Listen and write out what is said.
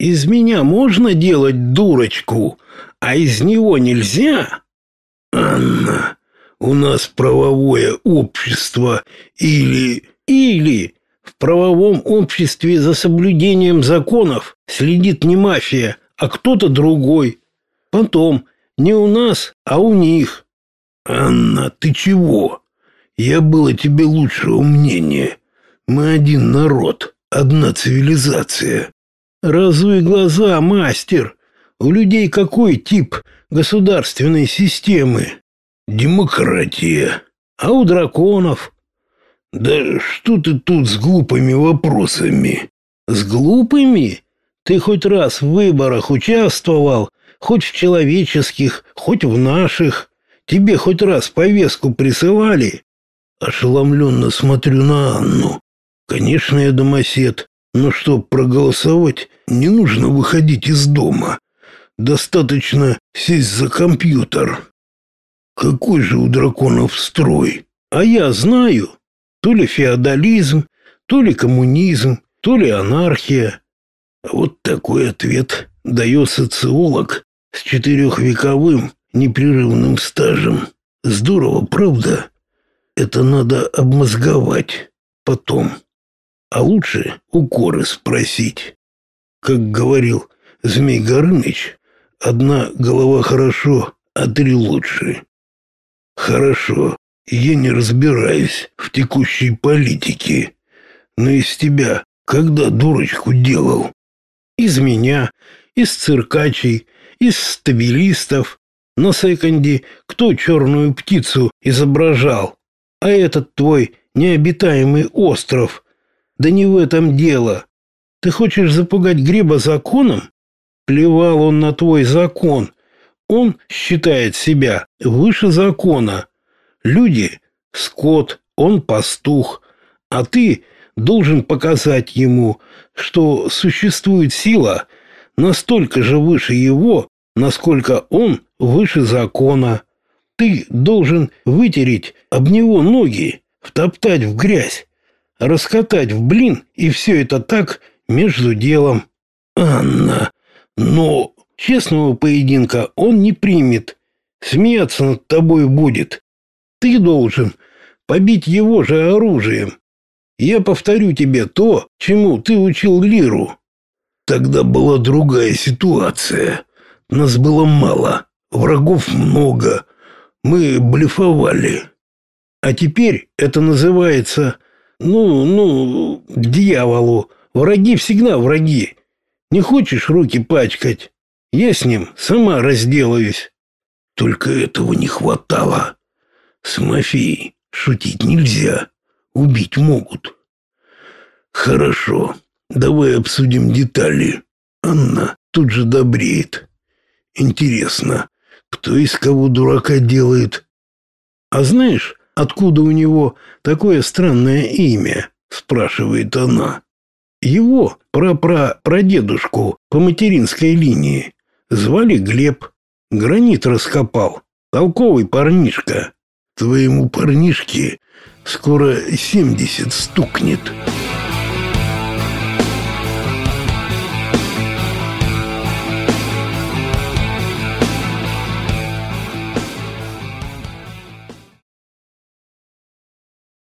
Из меня можно делать дурочку, а из него нельзя? Анна, у нас правовое общество или... Или в правовом обществе за соблюдением законов следит не мафия, а кто-то другой. Потом, не у нас, а у них. Анна, ты чего? Я было тебе лучшего мнения. Мы один народ, одна цивилизация. Разуй глаза, мастер. У людей какой тип государственной системы? Демократия. А у драконов? Да что ты тут с глупыми вопросами? С глупыми? Ты хоть раз в выборах участвовал, хоть в человеческих, хоть в наших? Тебе хоть раз повестку присылали? Ошеломленно смотрю на Анну. Конечно, я домосед, но чтоб проголосовать, не нужно выходить из дома. Достаточно сесть за компьютер. Какой же у драконов строй? А я знаю. То ли феодализм, то ли коммунизм, то ли анархия. Вот такой ответ дает социолог с четырехвековым непрерывным стажем. Здорово, правда? Это надо обмозговать потом а лучше укоры спросить. Как говорил Змей Горыныч, одна голова хорошо, а три лучше. Хорошо, я не разбираюсь в текущей политике, но из тебя когда дурочку делал? Из меня, из циркачей, из стабилистов. На секонде кто черную птицу изображал? А этот твой необитаемый остров – да не в этом дело. Ты хочешь запугать Гриба законом? Плевал он на твой закон. Он считает себя выше закона. Люди — скот, он пастух. А ты должен показать ему, что существует сила настолько же выше его, насколько он выше закона. Ты должен вытереть об него ноги, втоптать в грязь раскатать в блин, и все это так между делом. Анна, но честного поединка он не примет. Смеяться над тобой будет. Ты должен побить его же оружием. Я повторю тебе то, чему ты учил Лиру. Тогда была другая ситуация. Нас было мало, врагов много. Мы блефовали. А теперь это называется ну, ну, к дьяволу. Враги всегда враги. Не хочешь руки пачкать? Я с ним сама разделаюсь. Только этого не хватало. С мафией шутить нельзя. Убить могут. Хорошо. Давай обсудим детали. Анна тут же добреет. Интересно, кто из кого дурака делает? А знаешь, откуда у него такое странное имя?» – спрашивает она. Его прапра-прадедушку по материнской линии звали Глеб. Гранит раскопал. Толковый парнишка. Твоему парнишке скоро семьдесят стукнет.